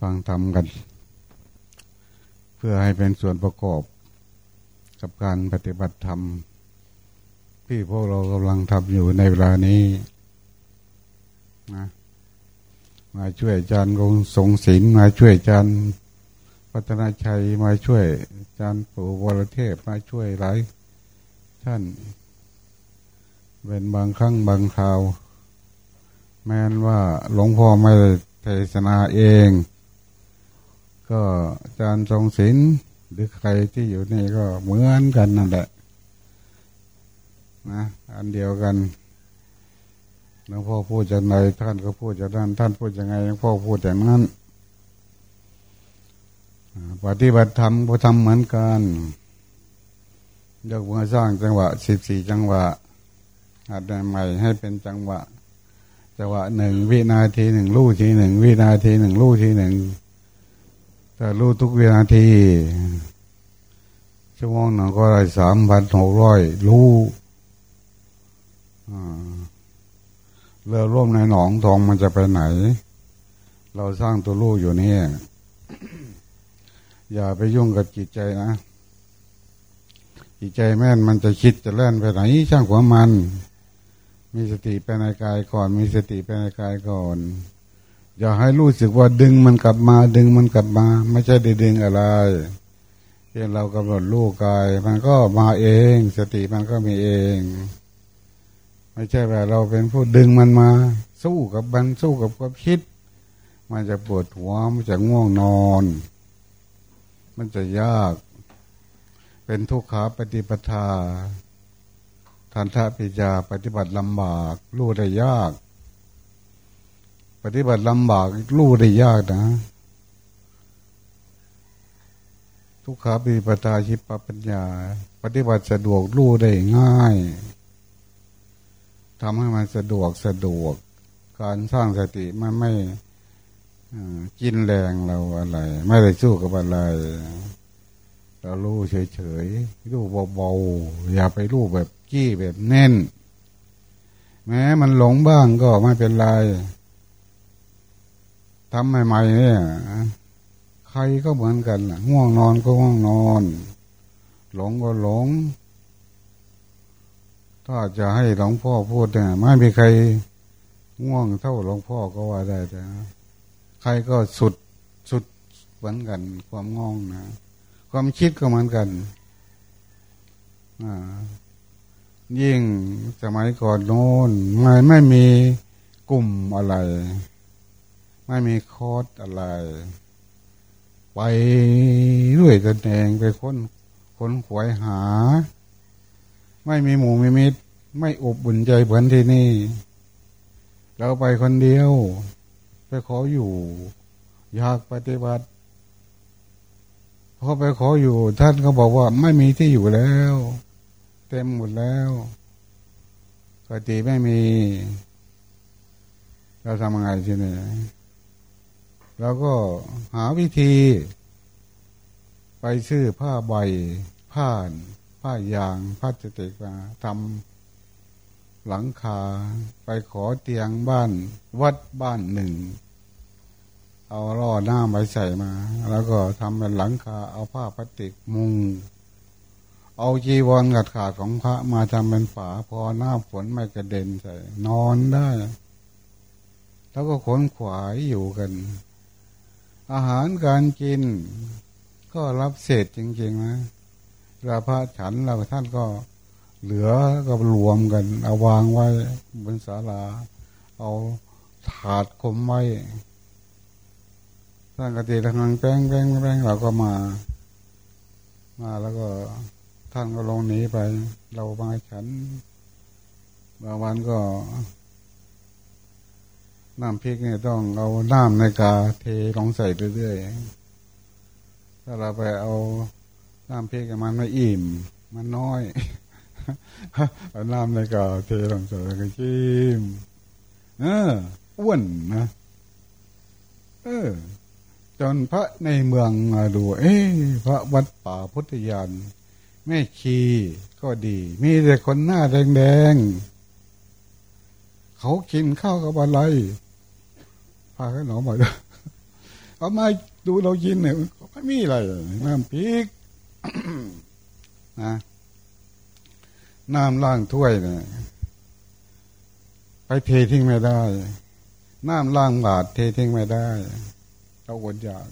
ฟังทำกัน เพื่อให้เป็นส่วนประกอบ กับการปฏิบัติธรรม ที่พวกเรากำลังทำอยู่ในเวลานี้นะมาช่วยอาจารย์กงสงศิลมาช่วยอาจารย์พัฒนาชัยมาช่วยอาจารย์ปู่วรเทพมาช่วยหลายท่านเป็นบางครั้งบางคราว แม้นว่าหลวงพ่อไม่เทศนาเอง ก็อาจารย์ทรงศิลหรือใครที่อยู่นี่ก็เหมือนกันนั่นแหละนะอันเดียวกันหลวงพ่อพูดจากไหนท่านก็พูดจากนั้นท่านพูดยังไงหลวงพ่อพูดอย่างนั้นปฏิบัติธรรมก็ทำเหมือนกันยกมาสร้างจังหวะสิบสี่จังหวะอาจจะใหม่ให้เป็นจังหวะ จังหวะหนึ่งวินาทีหนึ่งลู่ทีหนึ่งวินาทีหนึ่งลู่ทีหนึ่งแต่ลู่ทุกวินาทีชั่วโมงหนึ่งก็ได้สามพันหกร้อยลู่เรือร่วมในหนองทองมันจะไปไหน เราสร้างตัวลู่อยู่นี่อย่าไปยุ่งกับจิตใจนะจิตใจแม่นมันจะคิดจะเล่นไปไหนช่างหัวมัน มีสติไปในกายก่อน มีสติไปในกายก่อน อย่าให้รู้สึกว่าดึงมันกลับมาดึงมันกลับมา ไม่ใช่ดึงอะไรเพียงเรากำหนดรู้กาย มันก็มาเอง สติมันก็มีเอง ไม่ใช่ว่าเราเป็นผู้ดึงมันมา สู้กับมันสู้กับความคิด มันจะปวดหัวมันจะง่วงนอน มันจะยาก เป็นทุกขาปฏิปทา ทันทะปิจาปฏิบัติลำบากรู้ได้ยาก ปฏิบัติลำบากรู้ได้ยากนะ ทุกขาปฏิปทาชิปปัญญา ปฏิบัติสะดวกรู้ได้ง่ายทำให้มันสะดวกสะดวก การสร้างสติมันไม่กินแรงเราอะไร ไม่ได้สู้กับอะไร เรารู้เฉยๆรู้เบาๆอย่าไปรู้แบบกี้แบบแน่น แม้มันหลงบ้างก็ไม่เป็นไรทำใหม่ๆเนี่ยใครก็เหมือนกันง่วงนอนก็ง่วงนอน หลงก็หลง ถ้าจะให้หลวงพ่อพูดเนี่ยไม่มีใครง่วงเท่าหลวงพ่อก็ว่าได้แต่ใครก็สุดสุดเหมือนกันความง่องนะ ความคิดก็เหมือนกันยิ่งสมัยก่อนโน้นไม่ไม่มีกลุ่มอะไร ไม่มีคอร์สอะไร ไปด้วยตนเองไปค้นค้นขวายหา ไม่มีหมู่มีมิตร ไม่อบอุ่นใจเหมือนที่นี่ เราไปคนเดียว ไปขออยู่ อยากปฏิบัติ พอไปขออยู่ ท่านก็บอกว่าไม่มีที่อยู่แล้ว เต็มหมดแล้วปฏิไม่มี เราทำยังไงทีนี้เราก็หาวิธี ไปซื้อผ้าใบ ผ้าผ้ายางผ้าสติกมาทำหลังคาไปขอเตียงบ้าน วัดบ้านหนึ่ง เอาล่อหน้าไปใส่มา แล้วก็ทำเป็นหลังคาเอาผ้าพลาสติกมุง เอาจีวรกัดขาดของพระมาทำเป็นฝาพอหน้าฝนไม่กระเด็นใส่ นอนได้ แล้วก็ขนขวายอยู่กัน อาหารการกิน ก็รับเศษจริงๆนะราพระฉันเราท่านก็เหลือก็รวมกัน เอาวางไว้บนศาลา เอาถาดคมไว้ ท่านกติทางแป้งแป้งแป้งเราก็มา มาแล้วก็ท่านก็ลงหนีไป เรามาฉันบางวันก็น้ำพริกเนี่ยต้องเอาน้ำในกาเทลงใส่เรื่อยๆ ถ้าเราไปเอาน้ำพริกมันไม่อิ่ม มันน้อย เอาน้ำในกาเทลงใส่ก็จิ้มเอออ้วนนะ เออ จนพระในเมืองมาดู เอ๊พระวัดป่าพุทธยานแม่ชีก็ดี มีแต่คนหน้าแดงๆเขากินข้าวกับอะไรพาขนมมาด้วยเอามาดูเรากินเนี่ยไม่มีอะไรน้ำพริกนะน้ำล้างถ้วยเนี่ยไปเททิ้งไม่ได้ น้ำล้างบาตรเททิ้งไม่ได้ เราอดอยาก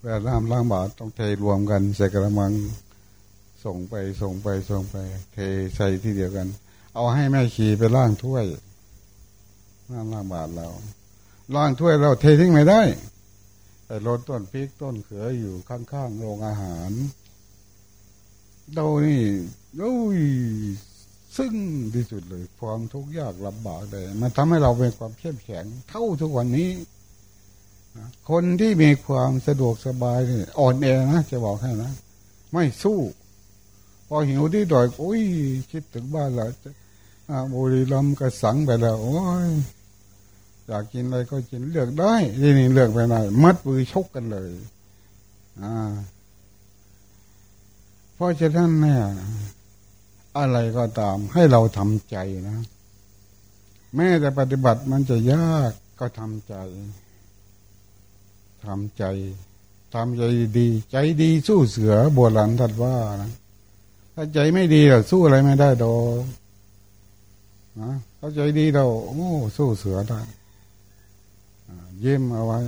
เวลาน้ำล้างบาตรต้องเทรวมกันใส่กระมังส่งไปส่งไปส่งไป เทใส่ที่เดียวกัน เอาให้แม่ขี่ไปล้างถ้วยน้ำล้างบาตรเราล้างถ้วยเราเททิ้งไม่ได้แต่รถต้นพริกต้นเขืออยู่ข้างๆโรงอาหารเรานี่โอ้ยซึ่งที่สุดเลยความทุกข์ยากลำบากเลยมันทำให้เราเป็นความเข้มแข็งเท่าทุกวันนี้ คนที่มีความสะดวกสบายนี่อ่อนแอนะจะบอกให้นะไม่สู้ พอหิวที่ดอยโอ้ยคิดถึงบ้านเราบุรีลมกระสังไปแล้ว โอ้ยอยากกินอะไรก็กินเลือกได้ที่นี่เลือกไปไหนมัดมือชกกันเลย อ่าเพราะฉะนั้นเนี่ยอะไรก็ตาม ให้เราทำใจนะ แม้แต่ปฏิบัติมันจะยากก็ทำใจ ทำใจทำใจดี ใจดีสู้เสือโบราณทัดว่านะถ้าใจไม่ดีเราสู้อะไรไม่ได้ดอกนะถ้าใจดีเราโอ้สู้เสือได้เยี่ยมเอาไว้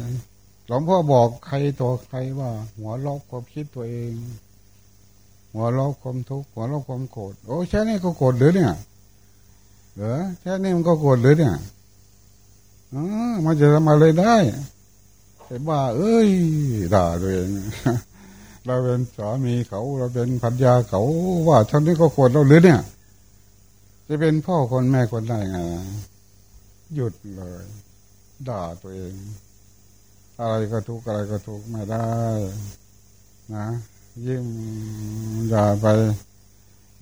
หลวงพ่อบอกใครตัวใครว่า หัวลอกความคิดตัวเอง หัวเราะความทุกข์หัวเราะความโกรธโอ้แค่นี้ก็โกรธหรือเนี่ยเหรอแค่นี้มันก็โกรธหรือเนี่ยออมันจะทำอะไรได้ แต่บ้าเอ้ยด่าตัวเองเราเป็นสามีเขาเราเป็นพันยาเขาว่าท่านนี้ก็โกรเราหรือเนี่ย จะเป็นพ่อคนแม่คนได้ไงหยุดเลย ด่าตัวเอง อะไรก็ทุกอะไรก็ทุกไม่ได้ นะยิ้มอย่าไป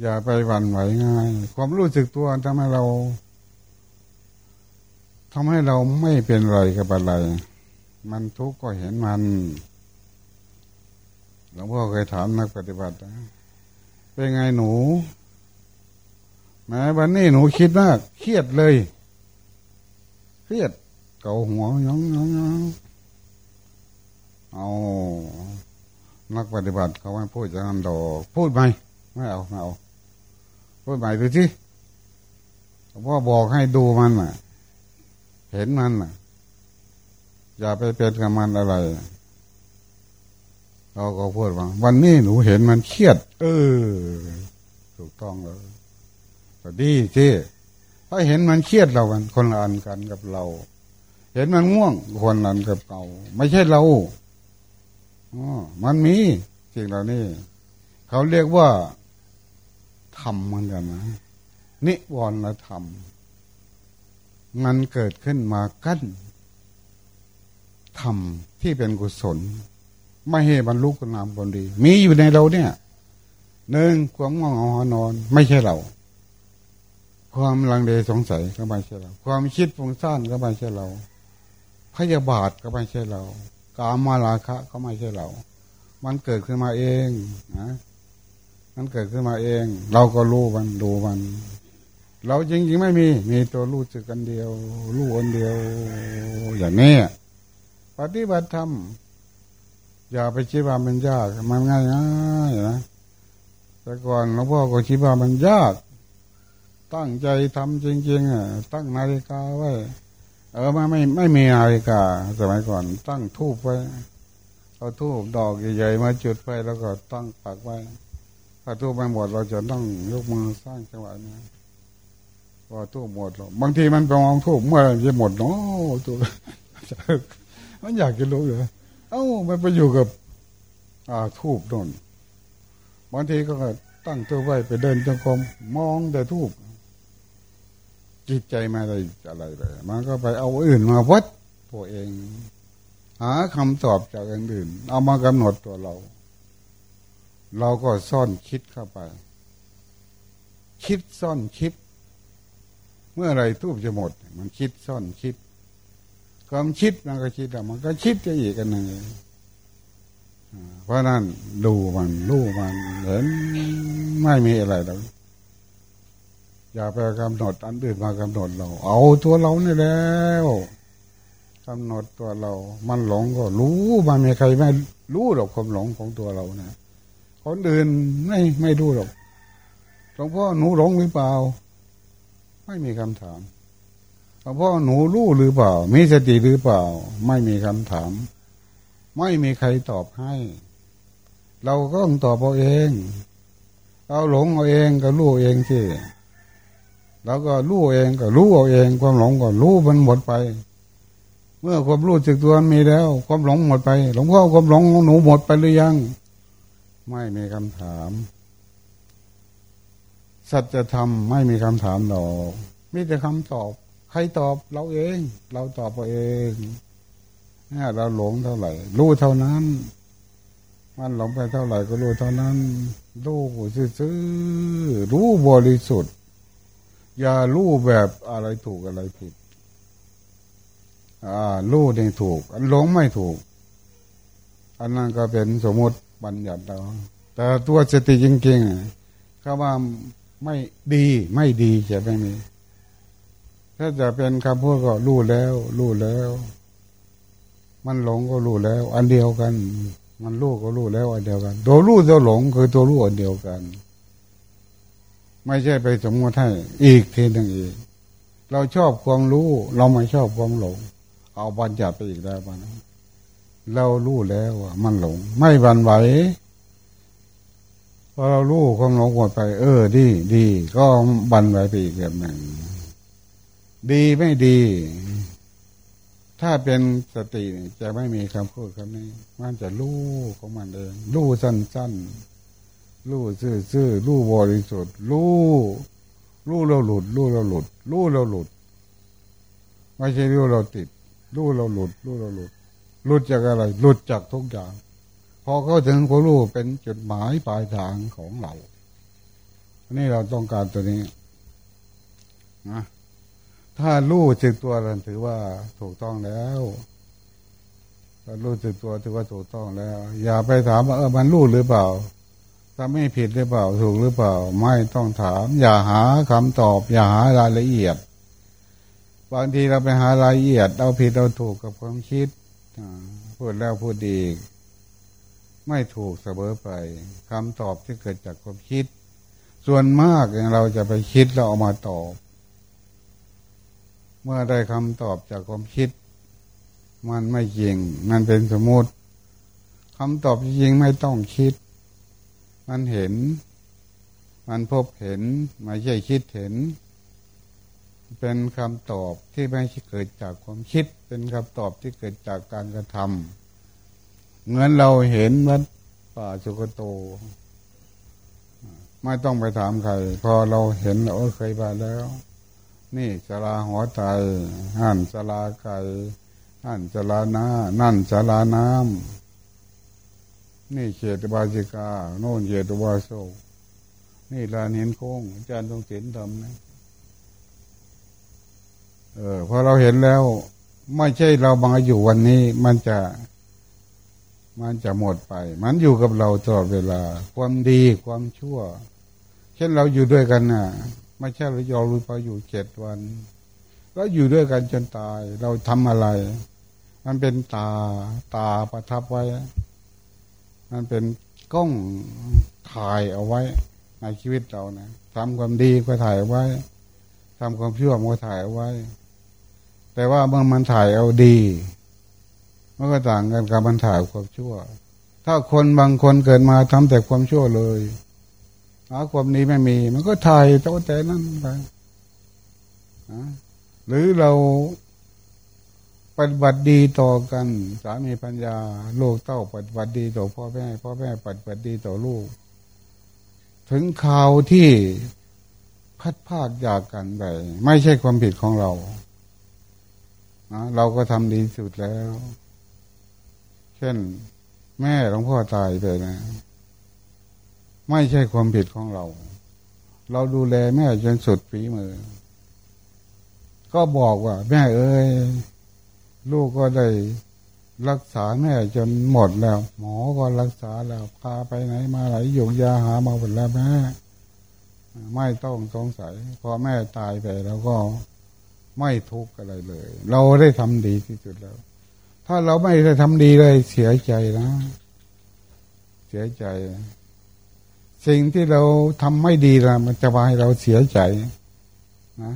อย่าไปหวั่นไหวง่าย ความรู้สึกตัวทำให้เราทำให้เราไม่เป็นไรกับอะไร มันทุกข์ก็เห็นมัน หลวงพ่อเคยถามนักปฏิบัติเป็นไงหนูแม้วันนี้หนูคิดมากเครียดเลย เครียดเกาหัวยองยองเอานักปฏิบัติเขาไม่พูดอย่างนั้นดอกพูดไหมไม่เอาไม่เอาพูดใหม่ดูสิพ่อบอกให้ดูมันอะ เห็นมันอะ อย่าไปเป็นกับมันอะไร เราก็พูดว่าวันนี้หนูเห็นมันเครียด เออ ถูกต้องแล้วก็ดีที่ถ้าเห็นมันเครียดเรากันคนละอันกันกับเรา เห็นมันง่วงคนละอันกับเราไม่ใช่เราอ๋อมันมีสิ่งเหล่านี้เขาเรียกว่าธรรมเหมือนกันนะนิวรณธรรมมันเกิดขึ้นมากั้น ธรรมที่เป็นกุศล ไม่ให้บรรลุคุณงามคนดี มีอยู่ในเราเนี่ยหนึ่งความง่วงเหงานอน ไม่ใช่เรา ความลังเลสงสัยก็ไม่ใช่เรา ความคิดฟุ้งซ่านก็ไม่ใช่เรา พยาบาทก็ไม่ใช่เรา กามาราคะก็ไม่ใช่เรา มันเกิดขึ้นมาเองนะมันเกิดขึ้นมาเอง เราก็รู้มันดูมัน เราจริงๆไม่มี มีตัวรู้สึกกันเดียว รู้อันเดียว อย่างนี้ ปฏิบัติธรรมอย่าไปคิดว่ามันยากมันง่ายง่ายนะแต่ก่อนหลวงพ่อก็คิดว่ามันยาก ตั้งใจทำจริงๆอะตั้งนาฬิกาไว้ เออมาไม่ไม่มีนาฬิกา สมัยก่อน ตั้งทูบไว้เอาทูบดอกใหญ่ๆมาจุดไปแล้วก็ตั้งปักไว้ถ้าทูบไม่หมดเราจะต้องยกมือสร้างจังหวะนี้พอทูบหมดหรอกบางทีมันไปมองทูบเมื่อจะหมดเนาะทูบ มันอยากจะรู้อยู่เอ้ามันไปอยู่กับ อ่าทูบน่นบางทีก็ตั้งตัวไว้ไปเดินจงกรมมองแต่ทูบจิตใจมาอะไรอะไรไปมันก็ไปเอาอื่นมาวัดตัวเอง หาคำตอบจากอื่น เอามากำหนดตัวเรา เราก็ซ่อนคิดเข้าไป คิดซ่อนคิด เมื่อไรทูบจะหมด มันคิดซ่อนคิด ความคิดมันก็คิดแต่มันก็คิดจะอีกกันหนึ่งเพราะนั้นดูมันรู้มันเห็นไม่มีอะไรหรอกอย่าไปกำหนดอันอื่นมากำหนดเรา เอาตัวเรานี่แล้วกำหนดตัวเรา มันหลงก็รู้มันมีใครไม่รู้หรอกความหลงของตัวเรานะคนอื่นไม่ไม่รู้หรอกหลวงพ่อหนูหลงหรือเปล่า ไม่มีคำถาม หลวงพ่อหนูรู้หรือเปล่า มีสติหรือเปล่า ไม่มีคำถาม ไม่มีใครตอบให้ เราก็ต้องตอบเอาเอง เราหลงเอาเองก็รู้เองที่แล้วก็รู้เองก็รู้เอาเองความหลงก็รู้มันหมดไป เมื่อความรู้สึกตัวมีแล้ว ความหลงหมดไป หลวงพ่อความหลงหนูหมดไปหรือยัง ไม่มีคำถาม สัจธรรมไม่มีคำถามหรอกมีแต่คำตอบ ใครตอบเราเอง เราตอบเราเองนี่เราหลงเท่าไหร่รู้เท่านั้น มันหลงไปเท่าไหร่ก็รู้เท่านั้นรู้ซื่อรู้บริสุทธิ์ อย่ารู้แบบอะไรถูกอะไรผิด อ่ารู้เองถูกอันหลงไม่ถูก อันนั้นก็เป็นสมมติบัญญัติเราแต่ตัวสติจริงๆเขาว่าไม่ดีไม่ดีจะไม่มี ถ้าจะเป็นคำพูดก็รู้แล้ว รู้แล้ว มันหลงก็รู้แล้ว อันเดียวกัน มันรู้ก็รู้แล้ว อันเดียวกัน ตัวรู้ตัวหลงคือตัวรู้อันเดียวกัน ไม่ใช่ไปสมมติให้อีกทีหนึ่งอีก เราชอบความรู้ เราไม่ชอบความหลง เอาบัญญัติไปอีกแล้วบ้างเรารู้แล้วว่ามันหลง ไม่บันไหวพอเรารู้ความหลงหมดไป เออ ดีดีก็บันไหวไปอีกแบบหนึ่ง ดีไม่ดี ถ้าเป็นสติจะไม่มีคำพูดคำนี้ มันจะรู้ของมันเองรู้สั้นๆรู้ซื่อซื่อรู้บริสุทธิ์รู้รู้เราหลุดรู้เราหลุดรู้เราหลุดไม่ใช่รู้เราติดรู้เราหลุดรู้เราหลุดหลุดจากอะไรหลุดจากทุกอย่างพอเข้าถึงความรู้เป็นจุดหมายปลายทางของเราอันนี้เราต้องการตัวนี้นะ ถ้ารู้จึกตัวเราถือว่าถูกต้องแล้วถ้ารู้จึกตัวถือว่าถูกต้องแล้ว อย่าไปถามว่าเออมันรู้หรือเปล่า ถ้าไม่ผิดหรือเปล่าถูกหรือเปล่า ไม่ต้องถาม อย่าหาคำตอบ อย่าหารายละเอียด บางทีเราไปหารายละเอียดเอาผิดเอาถูกกับความคิดพูดแล้วพูดอีไม่ถูกเสมอไปคำตอบที่เกิดจากความคิด ส่วนมากอย่างเราจะไปคิดเราเอามาตอบ มื่อได้คำตอบจากความคิด มันไม่จริง มันเป็นสมมติคำตอบจริงไม่ต้องคิด มันเห็น มันพบเห็นไม่ใช่คิดเห็น เป็นคำตอบที่ไม่เกิดจากความคิด เป็นคำตอบที่เกิดจากการกระทำเหมือนเราเห็นวัดป่าสุกโต ไม่ต้องไปถามใคร พอเราเห็นเราเคยไปแล้ว นี่สลาหัวใจหั่นสลาไก่หั่นสลาน้านั่นสลาน้ำนี่เขตบาจิกา โน่นเขตบาโซนี่ลานเห็นโค้งอาจารย์ต้องเห็นทำนะเออพอเราเห็นแล้ว ไม่ใช่เรามาอยู่วันนี้ มันจะ มันจะหมดไป มันอยู่กับเราตลอดเวลา ความดีความชั่ว เช่นเราอยู่ด้วยกันน่ะ ไม่ใช่เรายอมรู้ไปอยู่เจ็ดวันก็อยู่ด้วยกันจนตาย เราทำอะไร มันเป็นตาตาประทับไว้ มันเป็นกล้องถ่ายเอาไว้ในชีวิตเรานะทำความดีก็ถ่ายเอาไว้ทำความชั่วก็ถ่ายเอาไว้ แต่ว่าเมื่อมันถ่ายเอาดีมันก็ต่างกันกับมันถ่ายความชั่ว ถ้าคนบางคนเกิดมาทำแต่ความชั่วเลย หาความนี้ไม่มี มันก็ถ่ายเจ้าแต่นั้นไปหรือเราปฏิบัติดีต่อกัน สามีปัญญาลูกเต้าปฏิบัติดีต่อพ่อแม่พ่อแม่ปฏิบัติดีต่อลูก ถึงข่าวที่พัดพาดจากกันไปไม่ใช่ความผิดของเรานะเราก็ทำดีสุดแล้ว เช่น แม่หลวงพ่อตายไปนะ ไม่ใช่ความผิดของเรา เราดูแลแม่จนสุดฝีมือ ก็บอกว่า แม่เอ้ยลูกก็ได้รักษาแม่จนหมดแล้ว หมอก็รักษาแล้วพาไปไหนมาไหนหยกยาหามาหมดแล้วแม่ไม่ต้องสงสัยพอแม่ตายไปแล้วก็ไม่ทุกข์อะไรเลย เราได้ทำดีที่สุดแล้ว ถ้าเราไม่ได้ทำดีเลยเสียใจนะ เสียใจ สิ่งที่เราทำไม่ดีละมันจะมาให้เราเสียใจนะ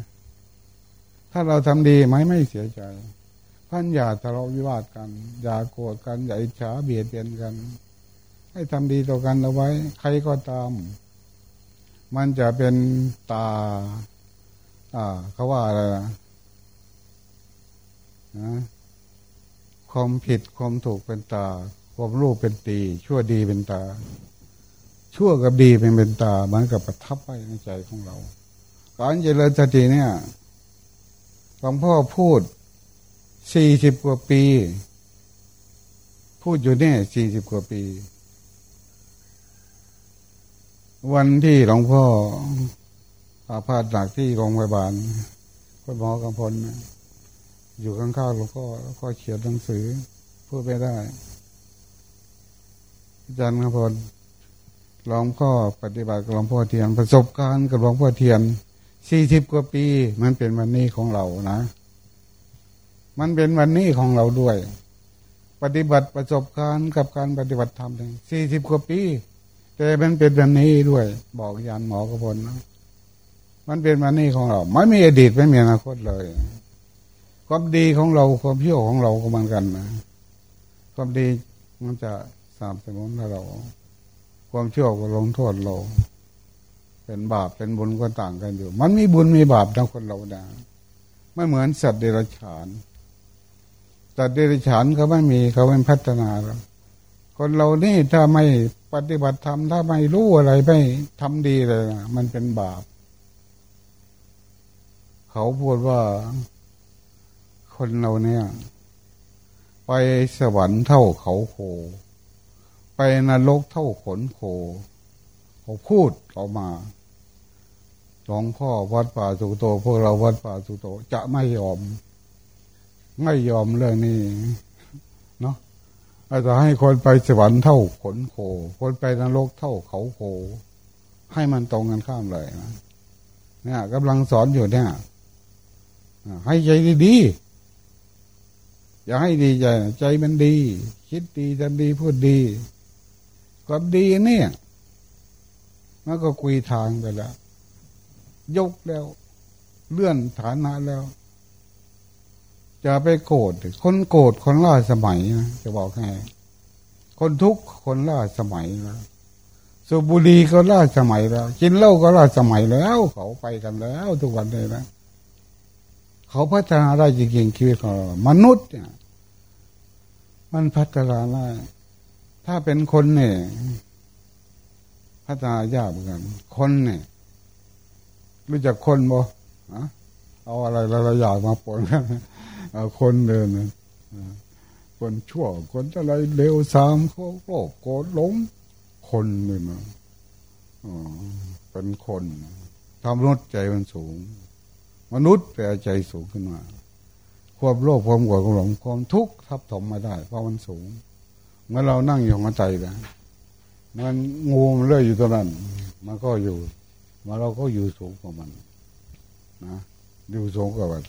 ถ้าเราทำดีไหมไม่เสียใจท่านอย่าทะเลาะวิวาทกัน อย่าโกรธกัน อย่าอิจฉาเบียดเบียนกัน ให้ทำดีต่อกันเอาไว้ ใครก็ตาม มันจะเป็นตา อ่าเขาว่าอะไรนะความผิดความถูกเป็นตา ความรู้เป็นตี ชั่วดีเป็นตา ชั่วกับดีเป็นเป็นตาเหมือนกับประทับไว้ในใจของเรา การเจริญสติเนี่ยหลวงพ่อพูดสี่สิบกว่าปี พูดอยู่เนี่ยสี่สิบกว่าปี วันที่หลวงพ่ออาพาธหนักที่โรงพยาบาลคุณหมอกำพลอยู่ข้างๆหลวงพ่อแล้วก็เขียนหนังสือ พูดไม่ได้อาจารย์กำพล หลวงพ่อปฏิบัติกับหลวงพ่อเทียน ประสบการณ์กับหลวงพ่อเทียนสี่สิบกว่าปี มันเป็นวันนี้ของเรานะ มันเป็นวันนี้ของเราด้วย ปฏิบัติประสบการณ์กับการปฏิบัติธรรมสี่สิบกว่าปี แต่มันเป็นวันนี้ด้วย บอกยานหมอกระพลนะมันเป็นวันนี้ของเรา ไม่มีอดีตไม่มีอนาคตเลย ความดีของเราความเพียรของเราก็เหมือนกันนะ ความดีมันจะสามสมุนเรา ความชั่วก็ลงโทษเราเป็นบาปเป็นบุญก็ต่างกันอยู่ มันมีบุญมีบาปทั้งคนเรานะไม่เหมือนสัตว์เดรัจฉานแต่เดรัจฉานเขาไม่มีเขาไม่พัฒนาแล้วคนเรานี่ถ้าไม่ปฏิบัติธรรมถ้าไม่รู้อะไรไม่ทำดีเลยนะมันเป็นบาป เขาพูดว่าคนเราเนี่ย ไปสวรรค์เท่าเขาโค ไปนรกเท่าขนโคเขาพูดออกมาหลวงพ่อวัดป่าสุโต พวกเราวัดป่าสุโตจะไม่ยอม ไม่ยอมเรื่องนี้เนาะอาจจะให้คนไปสวรรค์เท่าขนโค คนไปนรกเท่าเขาโค ให้มันตรงกันข้ามเลยนะเนี่ยกำลังสอนอยู่เนี่ยให้ใจดีๆอย่าให้ดีใจ ใจมันดี คิดดีทำดีพูดดี ความดีเนี่ยมันก็คุยทางไปแล้ว ยกแล้ว เลื่อนฐานะแล้วจะไปโกรธคนโกรธคนล่าสมัยนะจะบอกให้คนทุกข์คนล่าสมัยแล้วสูบบุหรี่ก็ล่าสมัยแล้ว กินเหล้าก็ล่าสมัยแล้ว เขาไปกันแล้ว ทุกวันเลยนะเขาพัฒนาได้จริงๆชีวิตของมนุษย์เนี่ย มันพัฒนาได้ ถ้าเป็นคนเนี่ยพัฒนายากเหมือนกัน คนเนี่ย รู้จักคนบ่เอาอะไรหลายอย่างมาปนกันคนเดินคนชั่ว คนอะไรเลวสามโกรธโกรธหลง คนเลยนะเป็นคนทำรถใจมันสูง มนุษย์แต่ใจสูงขึ้นมา ความโลภความโกรธความหลงความทุกข์ทับถมมาได้ เพราะมันสูง เมื่อเรานั่งอยู่ของใจนะมันงูมันเลื่อยอยู่ตรงนั้น มันก็อยู่มาเราก็อยู่สูงกว่ามันนะอยู่สูงกว่ามัน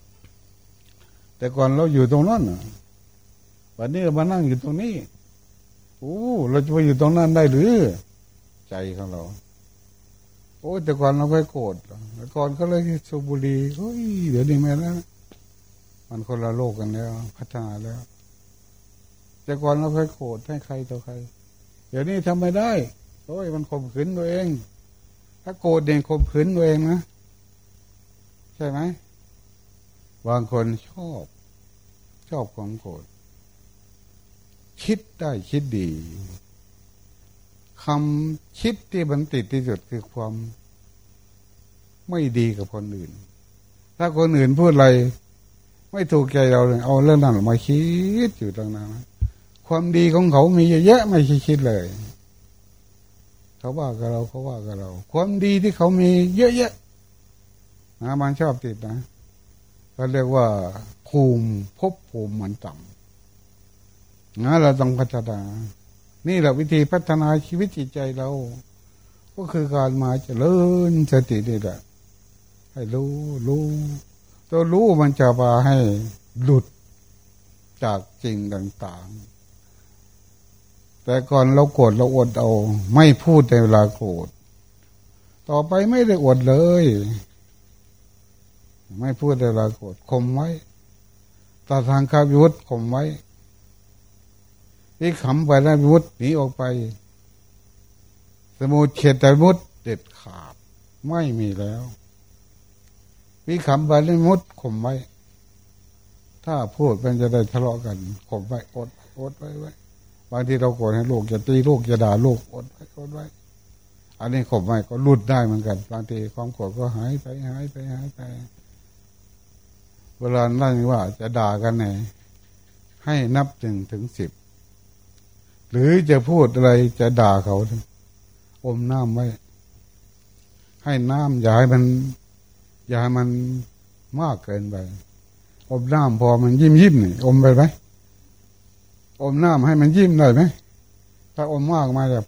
แต่ก่อนเราอยู่ตรงนั้นวันนี้เรามานั่งอยู่ตรงนี้โอ้เราจะไปอยู่ตรงนั้นได้หรือ ใจของเรา โอ้แต่ก่อนเราไปโกรธแต่ก่อนก็เลยสูบบุหรี่เฮ้ยเดี๋ยวนี้ไม่แล้วมันคนละโลกกันแล้ว พัฒนาแล้ว แต่ก่อนเราเคยโกรธให้ใครต่อใคร เดี๋ยวนี้ทำไม่ได้โอ้ยมันข่มขืนตัวเอง ถ้าโกรธเด่นข่มขืนตัวเองนะใช่ไหมบางคนชอบ ชอบความโกรธคิดได้คิดดีคำคิดที่มันติดที่สุดคือความไม่ดีกับคนอื่น ถ้าคนอื่นพูดอะไร ไม่ถูกใจเราเลยเอาเรื่องนั้นมาคิดอยู่ตรงนั้น ความดีของเขามีเยอะแยะไม่คิดเลย เขาว่ากับเราเขาว่ากับเรา ความดีที่เขามีเยอะๆนะมันชอบติดนะก็เรียกว่า ภูมิภพภูมิมันต่ำนะเราต้องพัฒนานี่แหละวิธีพัฒนาชีวิตจิตใจเรา ก็คือการมาเจริญสตินี่แหละให้รู้รู้ตัวรู้มันจะพาให้หลุดจากจริงต่าง ๆ แต่ก่อนเราโกรธเราอดเอา ไม่พูดในเวลาโกรธต่อไปไม่ได้อดเลย ไม่พูดในเวลาโกรธข่มไว้ตาทางคาวิวุฒข่มไว้ที่ขำไปแล้ววิวุฒหนีออกไป สมุทเฉตวิวุฒเด็ดขาดไม่มีแล้ววิขำไปแล้วมุดข่มไว้ ถ้าพูดมันจะได้ทะเลาะกันข่มไว้อดอดไว้ไว้ บางทีเราโกรธให้ลูกจะตีลูกจะด่าลูกอดไว้อดไว้ อันนี้ข่มไว้ก็หลุดได้เหมือนกัน บางทีความโกรธก็หายไปหายไปหายไป เวลานั่งว่าจะด่ากันไหนให้นับหนึ่งถึงสิบหรือจะพูดอะไรจะด่าเขาอมน้ำไว้ ให้น้ำอย่าให้มันอย่าให้มันมากเกินไปอมน้ำพอมันยิ้มยิ้มนี่อมไปไหม อมน้ำให้มันยิ้มได้ไหมถ้าอมมากมาแบบ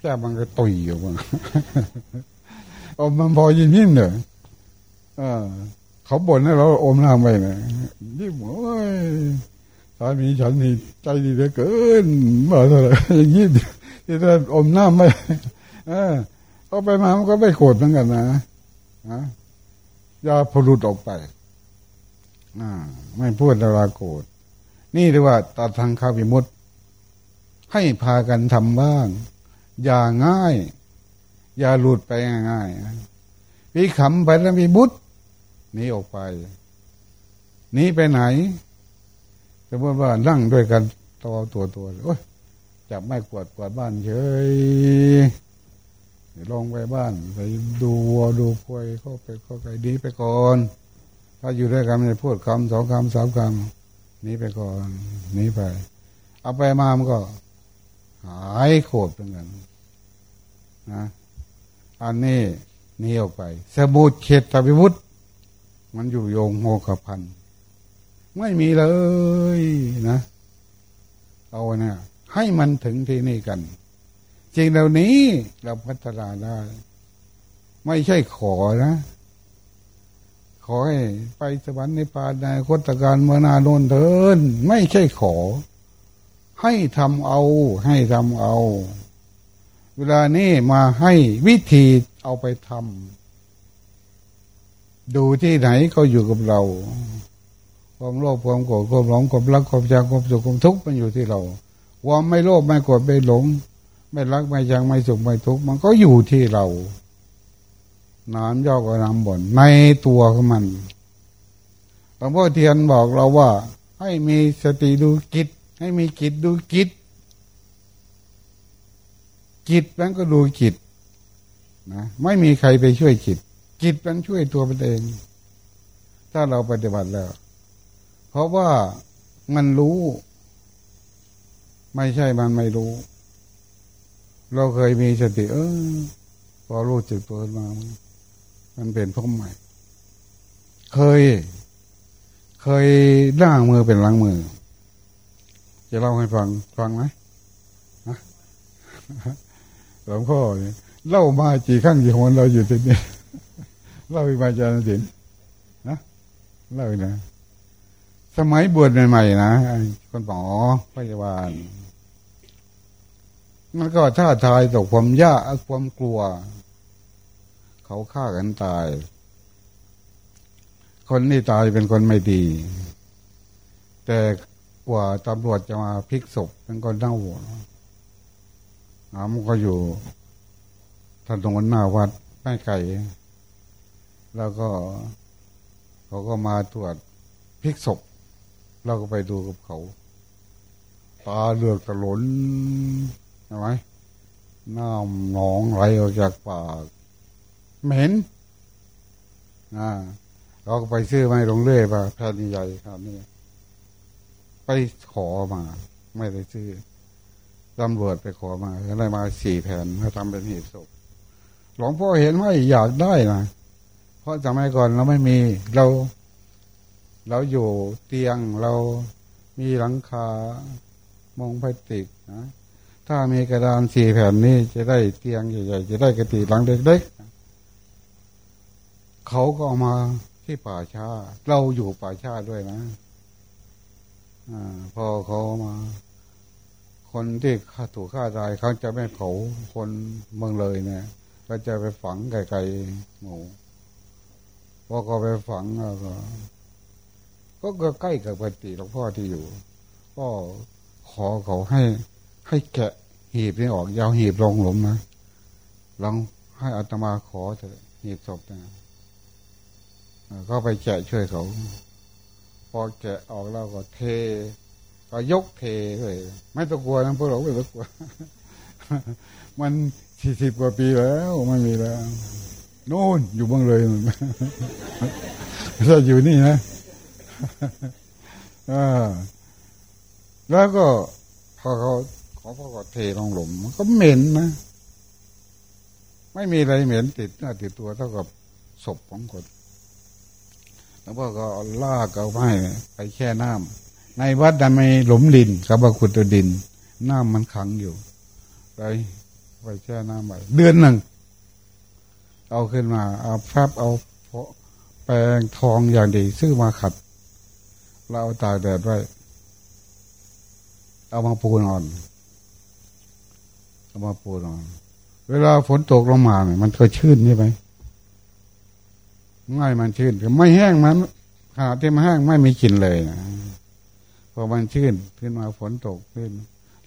แก้มันก็ตุยอยู่มันอมมันพอยิ้มยิ้มเนอะเออเขาบ่นให้เราอมน้ำไปนะยิ้มโอ้ยสามีฉันนี่ใจดีเหลือเกินมาเท่าไหร่อย่างนี้ที่ท่านอมน้ำไม่เออเอาไปมามันก็ไม่โกรธเหมือนกันนะนะอย่าพลุดออกไปไม่พูดเวลาโกรธ นี่เรียกว่าตัดทางข้าวิมุตให้พากันทำบ้าง อย่าง่าย อย่าหลุดไปง่ายๆวิขำไปแล้วมีบุตรนี้ออกไปหนีไปไหนสมมติว่านั่งด้วยกันตัวตัวตัวโอ้ยจับไม่กวดกวดบ้านเฉยลงไปบ้านไปดูวัวดูควายเข้าไปเข้าไปดีไปก่อน ถ้าอยู่ด้วยกันจะพูดคำสองคำสามคำ นี้ไปก่อนนี้ไป เอาไปมามันก็ หายโคตรเหมือนกันนะอันนี้นี่ออกไป สบู่เขตตวิวุฒมันอยู่โยงโมกพันไม่มีเลยนะ เอาเนี่ยให้มันถึงที่นี่กันจริงเหล่านี้เราพัฒนาได้ ไม่ใช่ขอนะ ขอให้ไปสวรรค์ในป่าในคตการเมื่อนาโนนเทินไม่ใช่ขอ ให้ทำเอา ให้ทำเอา เวลานี้มาให้วิธีเอาไปทำดูที่ไหนก็อยู่กับเรา ความโลภความโกรธความหลงความรักความชังความสุขความทุกข์มันอยู่ที่เราความไม่โลภไม่โกรธไม่หลง ไม่รักไม่ชังไม่สุขไม่ทุกข์มันก็อยู่ที่เรา น้ำย่อกับน้ำบ่นในตัวของมันหลวงพ่อเทียนบอกเราว่า ให้มีสติดูจิต ให้มีจิตดูจิต จิตนั้นก็ดูจิตนะไม่มีใครไปช่วยจิต จิตมันช่วยตัวมันเอง ถ้าเราปฏิบัติแล้ว เพราะว่ามันรู้ ไม่ใช่มันไม่รู้ เราเคยมีสติ เออพอรู้จึกตัวมา มันเป็นพวกใหม่ เคย เคยล่างมือเป็นล้างมือ จะเล่าให้ฟังฟังไหมหลวงพ่อเล่ามากี่ครั้งกี่หนเราอยู่ที่นี่เล่าอีกมาจารย์สินนะเล่าอีกนะสมัยบวชใหม่ๆนะคนหมอพยาบาลมันก็ท่าทายตกความยากความกลัว เขาฆ่ากันตาย คนนี่ตายเป็นคนไม่ดี แต่กว่าตำรวจจะมาพลิกศพเป็นคนเน่าน้ำก็อยู่ถนนหน้าวัดไม่ไกลแล้วก็เขาก็มาตรวจพลิกศพเราก็ไปดูกับเขา ตาเลือกตะหลนใช่ไหมน้ำหนองไหลออกจากปาก เหม็นอ่าเราก็ไปซื้อไมาลงเรื่อยป่ะแผ่นใหญ่ครับนี่ไปขอมา ไม่ได้ซื้อตำรวจไปขอมาได้มาสี่แผ่นมาทำเป็นหีบศพหลวงพ่อเห็นว่าอยากได้นะเพราะสมัยก่อนเราไม่มี เรา เราอยู่เตียงเรามีหลังคามองพลาสติกนะถ้ามีกระดานสี่แผ่นนี้จะได้เตียงใหญ่ๆจะได้กระติหลังเล็กๆ เขาก็เอามาที่ป่าช้า เราอยู่ป่าช้าด้วยนะอพอเขามา คนที่ฆ่าถูกฆ่าตายเขาจะไม่เผาคนเมืองเลยเนี่ยก็จะไปฝังไกลๆหมูพอก็ไปฝังก็ก็ใกล้กับปฏิหลวงพ่อที่อยู่ ก็ขอเขาให้ ให้แกะหีบนี่ออกยาวหีบลงหลุมนะลองให้อัตมาขอเถอะหีบศพนะ ก็ไปแกะช่วยเขา พอแกะออกแล้วก็เท ก็ยกเทเลยไม่ต้องกลัวนะพวกเราไม่ต้องกลัว มันสี่สิบกว่าปีแล้วไม่มีแล้วโน่นอยู่บ้างเลยมันไม่ใช่อยู่นี่นะแล้วก็พอเขาขอพ่อก็เทลงหลุมมันก็เหม็นนะไม่มีอะไรเหม็นติดหน้าติดตัวเท่ากับศพของคน แล้วพ่อก็ลากเอาไปไปแช่น้ำในวัดดันไม่หลุมดินกับว่าขุดตัวดิน น้ำมันขังอยู่ ไปไปแช่น้ำไปเดือนหนึ่ง เอาขึ้นมา เอาแฟบเอาเพาะแปรงทองอย่างดี ซื้อมาขัด เราตากแดดไว้ เอามาปูนอน เอามาปูนอน เวลาฝนตกลงมาเนี่ยมันก็ชื้นใช่ไหม ง่ายมันชื้นไม่แห้งมันขาดที่มันแห้งไม่มีกลิ่นเลยนะพอมันชื้นขึ้นมาฝนตกขึ้น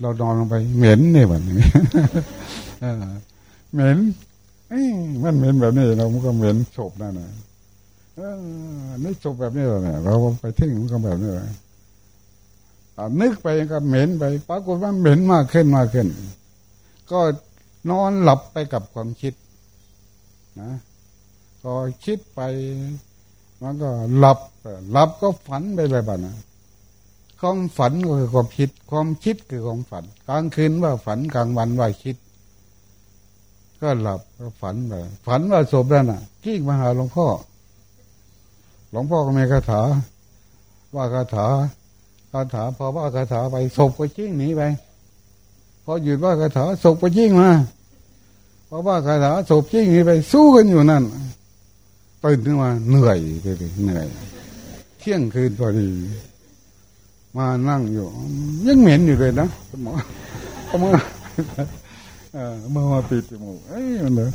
เรานอนลงไป เหม็นเนี่ยแบบนี้เหม็นมันเหม็นแบบนี้เราก็เหม็นศพนั่นนะนึกศพแบบนี้เลยเราไปทิ้งมันก็แบบนี้เลยนึกไปก็เหม็นไปปรากฏว่าเหม็นมากขึ้นมากขึ้น ก็นอนหลับไปกับความคิด นะ ก็คิดไปมันก็หลับหลับก็ฝันไปเลยบ้านะความฝันก็คือความคิด ความคิดคือความฝันกลางคืนว่าฝันกลางวันว่าคิด ก็หลับก็ฝันไปฝันว่าศพนั่นน่ะกิ้งมาหาหลวงพ่อ หลวงพ่อก็มีคาถา ว่าคาถาคาถาพอว่าคาถาไปศพก็จิ้งหนีไปพอหยุดว่าคาถาศพก็จิ้งมาพอว่าคาถาศพจิ้งหนีไปสู้กันอยู่นั่น ตื่นขึ้นมาเหนื่อยไปเลยเหนื่อย เที่ยงคืนพอดี มานั่งอยู่ ยังเหม็นอยู่เลยนะหมอเอามือเมื่อมาปิดจมูกเอ้ยมันเลย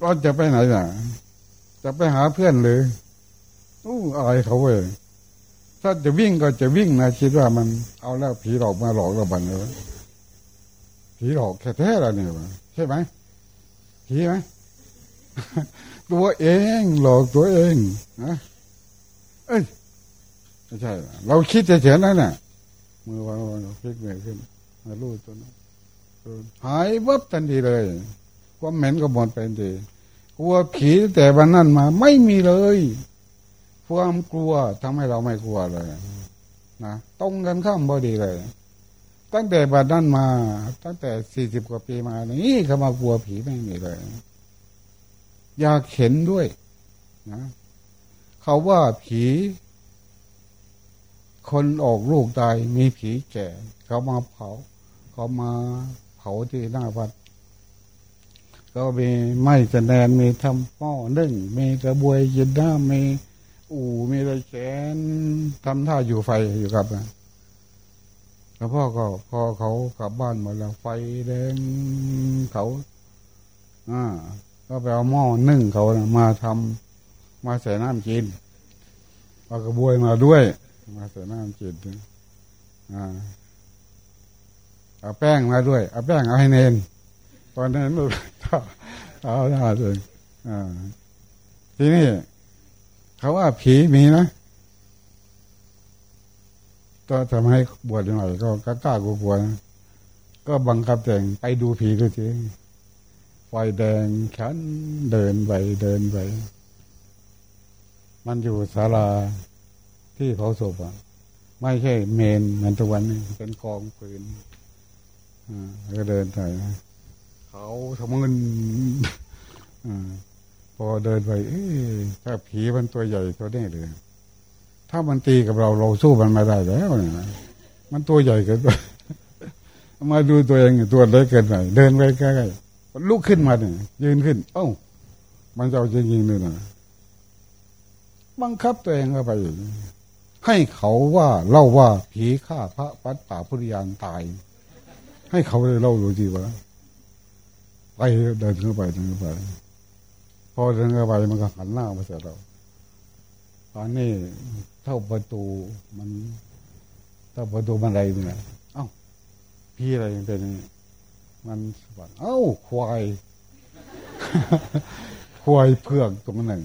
เราจะไปไหนน่ะ จะไปหาเพื่อนเลยอู้อะไรเขาเว้ยถ้าจะวิ่งก็จะวิ่งนะคิดว่ามันเอาแล้วผีหลอกมาหลอกเราบันเลยผีหลอกแท้ๆแล้วเนี่ยใช่ไหมผีไหม ตัวเอง หลอกตัวเองนะเอ้ยไม่ใช่ เราคิดเฉยๆนั่นน่ะมือวางเราพลิกเหนื่อยขึ้นมาลู่ตัวนั้นหายวับทันทีเลยความเหม็นก็หมดไปทันทีกลัวผีแต่วันนั้นมา ไม่มีเลยความกลัวทำให้เราไม่กลัวเลยนะตรงกันข้ามพอดีเลย ตั้งแต่บัดนั้นมา ตั้งแต่สี่สิบกว่าปีมา นี่เขามากลัวผีไม่มีเลย อยากเห็นด้วยนะเขาว่าผี คนออกลูกตายมีผีแก่ เขามาเผา เขามาเผาที่หน้าวัด ก็มีไม้แสดงมีทำหม้อนึ่งมีกระบวยยินน้ำมีอู่มีอะไรแขนทำท่าอยู่ไฟอยู่กับนะแล้วพ่อก็พอเขากลับบ้านหมดแล้วไฟแดงเขา อ่า ก็ไปเอาหม้อนึ่งเขานะมาทำมาใส่น้ำกินเอากระบวยมาด้วย มาใส่น้ำกินอ่าเอาแป้งมาด้วย เอาแป้งเอาให้เนนตอนนั้นลูกเอาหน้าเลยอ่าทีนี้เขาว่าผีมีนะก็ทำให้บวชหน่อยก็กล้ากลัวนะก็บังคับแต่งไปดูผีดูจริง ไฟแดงฉันเดินไปเดินไป มันอยู่ศาลาที่เขาศพอะ ไม่ใช่เมนเหมือนตะวันนี่เป็นกองปืนอ่าก็เดินไปเขาทำเงินอ่าพอเดินไปเอถ้าผีมันตัวใหญ่ตัวนี้เลยถ้ามันตีกับเราเราสู้มันไม่ได้แล้วเนี่ยมันตัวใหญ่เกินไปมาดูตัวเองตัวเล็กเกินไปเดินไปใกล้ๆ ลุกขึ้นมาเนี่ยยืนขึ้น เอ้า มันจะเอาจริงๆเลยนะบังคับตัวเองเข้าไปให้เขาว่าเล่าว่าผีฆ่าพระปัดป่าพุทธยานตาย ให้เขาเลยเล่าดูดีว่าไปเดินเข้าไปเดินเข้าไปพอเดินเข้าไปมันก็หันหน้ามาใส่เราตอนนี้เท่าประตูมันเท่าประตูมันอะไรเนี่ยเอ้าพี่อะไรเป็น มันสบัดเอ้าควาย ควายเพือกตรงหนึ่ง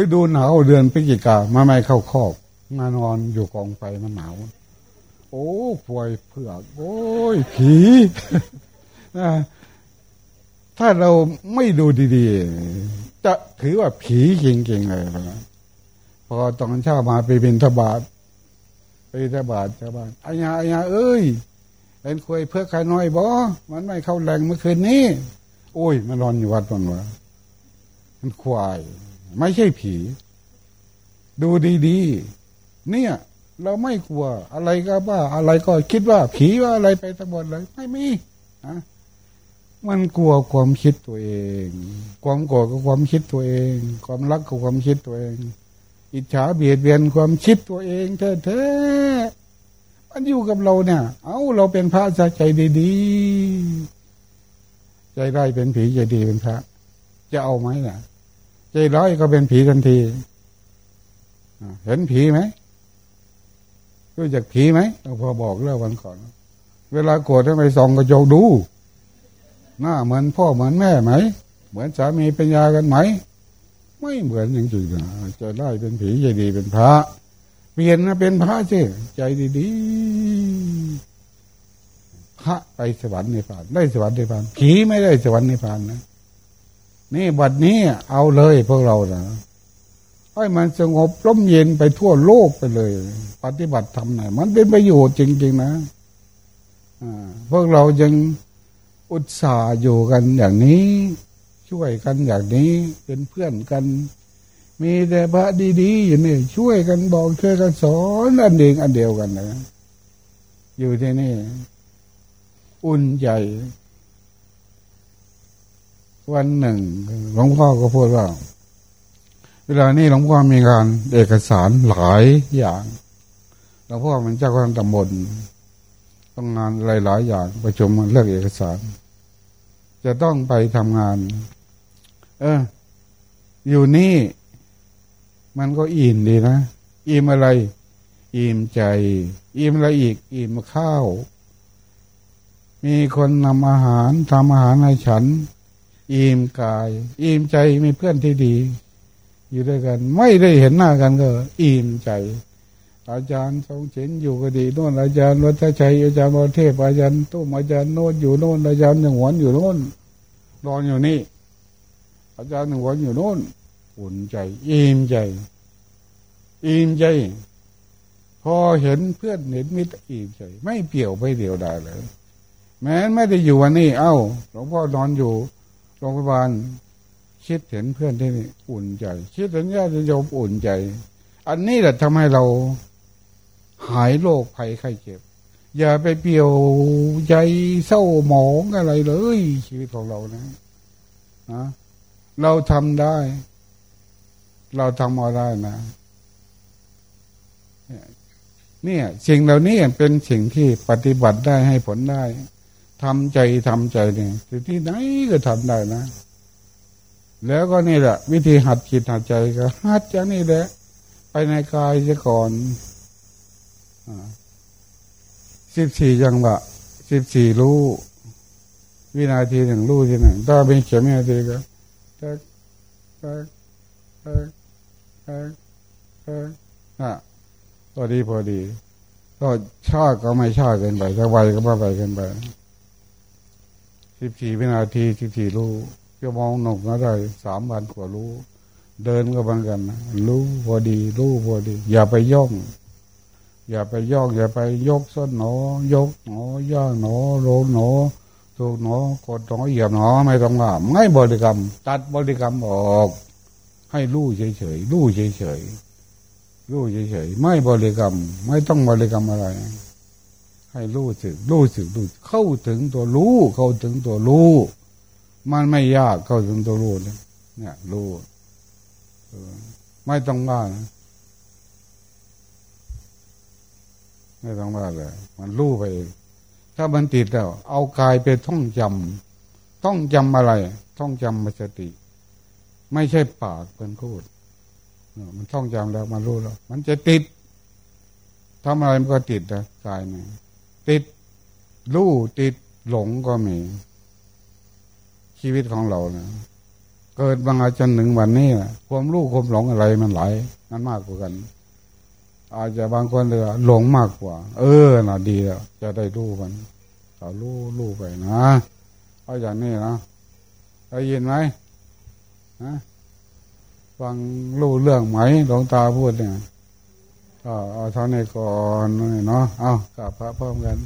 ฤดูหนาวเดือนพฤศจิกามาไม่เข้าคอกมานอนอยู่กองไฟมันหนาว โอ้ควายเพือก โอ้ยผีถ้าเราไม่ดูดีๆ จะถือว่าผีจริงๆเลยนะพอตอนเช้ามาไปบินทบาทไปทบาทชาวบ้านอายาอายาเอ้ย เป็นคุยเพื่อใครน้อยบ่ มันไม่เข้าแรงเมื่อคืนนี้ โอ้ย มันนอนอยู่วัดมันวะมันควาย ไม่ใช่ผี ดูดีๆ เนี่ย เราไม่กลัว อะไรก็ว่าอะไรก็คิดว่า ผีว่าอะไรไปทั้งหมดเลย ไม่มีนะมันกลัวความคิดตัวเอง ความโกรธกับความคิดตัวเอง ความรักกับความคิดตัวเอง อิจฉาเบียดเบียนความคิดตัวเองแท้ๆ มันอยู่กับเราเนี่ย เอาเราเป็นพระใจดีๆ ใจได้เป็นผีใจดีเป็นพระ จะเอาไหมเนี่ยใจร้ายก็เป็นผีทันที เห็นผีไหมรู้จักผีไหมพอบอกเรื่องวันก่อน เวลาโกรธทำไมส่องกระจกดู หน้าเหมือนพ่อเหมือนแม่ไหม เหมือนสามีเป็นยากันไหม ไม่เหมือนจริงๆนะจะได้เป็นผีใจดีเป็นพระ เปลี่ยนนะเป็นพระเจ้ใจดีๆพระไปสวรรค์ในพาน ได้สวรรค์ในพานผีไม่ได้สวรรค์ในพานนะนี่บัดนี้เอาเลยพวกเรานะให้มันสงบร่มเย็นไปทั่วโลกไปเลย ปฏิบัติทำไหนมันเป็นประโยชน์จริง ๆ นะพวกเรายังอุตส่าห์อยู่กันอย่างนี้ ช่วยกันอย่างนี้เป็นเพื่อนกัน มีแต่พระดีๆอย่างนี้ช่วยกันบอกช่วยกันสอนอันเดียงอันเดียวกันนะอยู่ที่นี่ อุ่นใจ วันหนึ่งหลวงพ่อก็พูดว่า เวลานี้หลวงพ่อมีงานเอกสารหลายอย่างหลวงพ่อเป็นเจ้าคณะตำบลต้องงานหลายๆอย่างประชุมเรื่องเอกสาร จะต้องไปทำงาน เออ อยู่นี่ มันก็อิ่มดีนะ อิ่มอะไร อิ่มใจ อิ่มอะไรอีก อิ่มข้าว มีคนนำอาหารทำอาหารให้ฉัน อิ่มกาย อิ่มใจมีเพื่อนที่ดี อยู่ด้วยกัน ไม่ได้เห็นหน้ากันก็ อิ่มใจอาจารย์ทรงเฉินอยู่ก็ดีโน่นอาจารย์วัฒชัยอาจารย์วรเทพอาจารย์ตุ้มอาจารย์โน่นอยู่โน่นอาจารย์หนึ่งหวนอยู่โน่นนอนอยู่นี่ อาจารย์หนึ่งหวนอยู่โน่น อุ่นใจ อิ่มใจ อิ่มใจ พอเห็นเพื่อนเห็นมิตรอิ่มใจ ไม่เปี่ยวไม่เดียวได้เลย แม้ไม่ได้อยู่วันนี้ เอ้าหลวงพ่อนอนอยู่โรงพยาบาลคิดเห็นเพื่อนที่นี่อุ่นใจ คิดเห็นญาติโยมอุ่นใจ อันนี้แหละทำให้เราหายโรคภัยไข้เจ็บ อย่าไปเปี่ยวใจเศร้าหมองอะไรเลย ชีวิตของเรานะนะเราทำได้ เราทำมาได้นะเนี่ยสิ่งเหล่านี้เป็นสิ่งที่ปฏิบัติได้ให้ผลได้ทำใจทำใจเนี่ยที่ไหนก็ทำได้นะ แล้วก็นี่แหละ วิธีหัดจิตหัดใจก็หัดจากนี่แหละ ไปในกายจะก่อนสิบสี่จังหวะสิบสี่รู้วินาทีหนึ่งรู้ที่หนึ่งถ้าเป็นเขียนวินาทีก็แท็กแท็กแท็ก แท็กแท็กอะพอดีพอดี ก็ชาก็ไม่ชาเกินไปถ้าไวก็ไม่ไวเกินไปสิบสี่วินาทีสิบสี่รู้จะมองหนุกก็ได้สามวันกว่ารู้ เดินก็บางกันนะรู้พอดี รู้พอดี อย่าไปย่อง อย่าไปย่อกอย่าไปยกส้นหนอ ยกหนอย่างหนอโรหนอถูกหนอกดหนอเหยียบหนอไม่ต้องว่าไม่บริกรรม ตัดบริกรรมออก ให้รู้เฉยๆรู้เฉยๆรู้เฉยๆไม่บริกรรม ไม่ต้องบริกรรมอะไร ให้รู้สึกรู้สึกรู้เข้าถึงตัวรู้ เข้าถึงตัวรู้ มันไม่ยากเข้าถึงตัวรู้เนี่ยรู้ไม่ต้องบ้านะไม่ต้องบ้าเลย มันรู้ไปเองถ้ามันติดแล้ว เอากายไปท่องจำท่องจำอะไรท่องจำมัสติ ไม่ใช่ปากเป็นพูดมันท่องจำแล้วมันรู้แล้ว มันจะติดทำอะไรมันก็ติดนะกายนี่ติดรู้ติดหลงก็มี ชีวิตของเรานะเกิดบางอาจารย์หนึ่งวันนี้นะความรู้ความหลงอะไรมันไหลายมันมากกว่ากัน อาจจะบางคนเลยหลงมากกว่า เออน่ะดีแล้วจะได้รู้มันเรารู้รู้ไปนะเอาอย่างนี้นะได้ยินไหม ฟังรู้เรื่องไหมหลวงตาพูดเนี่ยเอาเท่านี้ก่อนเนาะเอากลับพระพร้อมกัน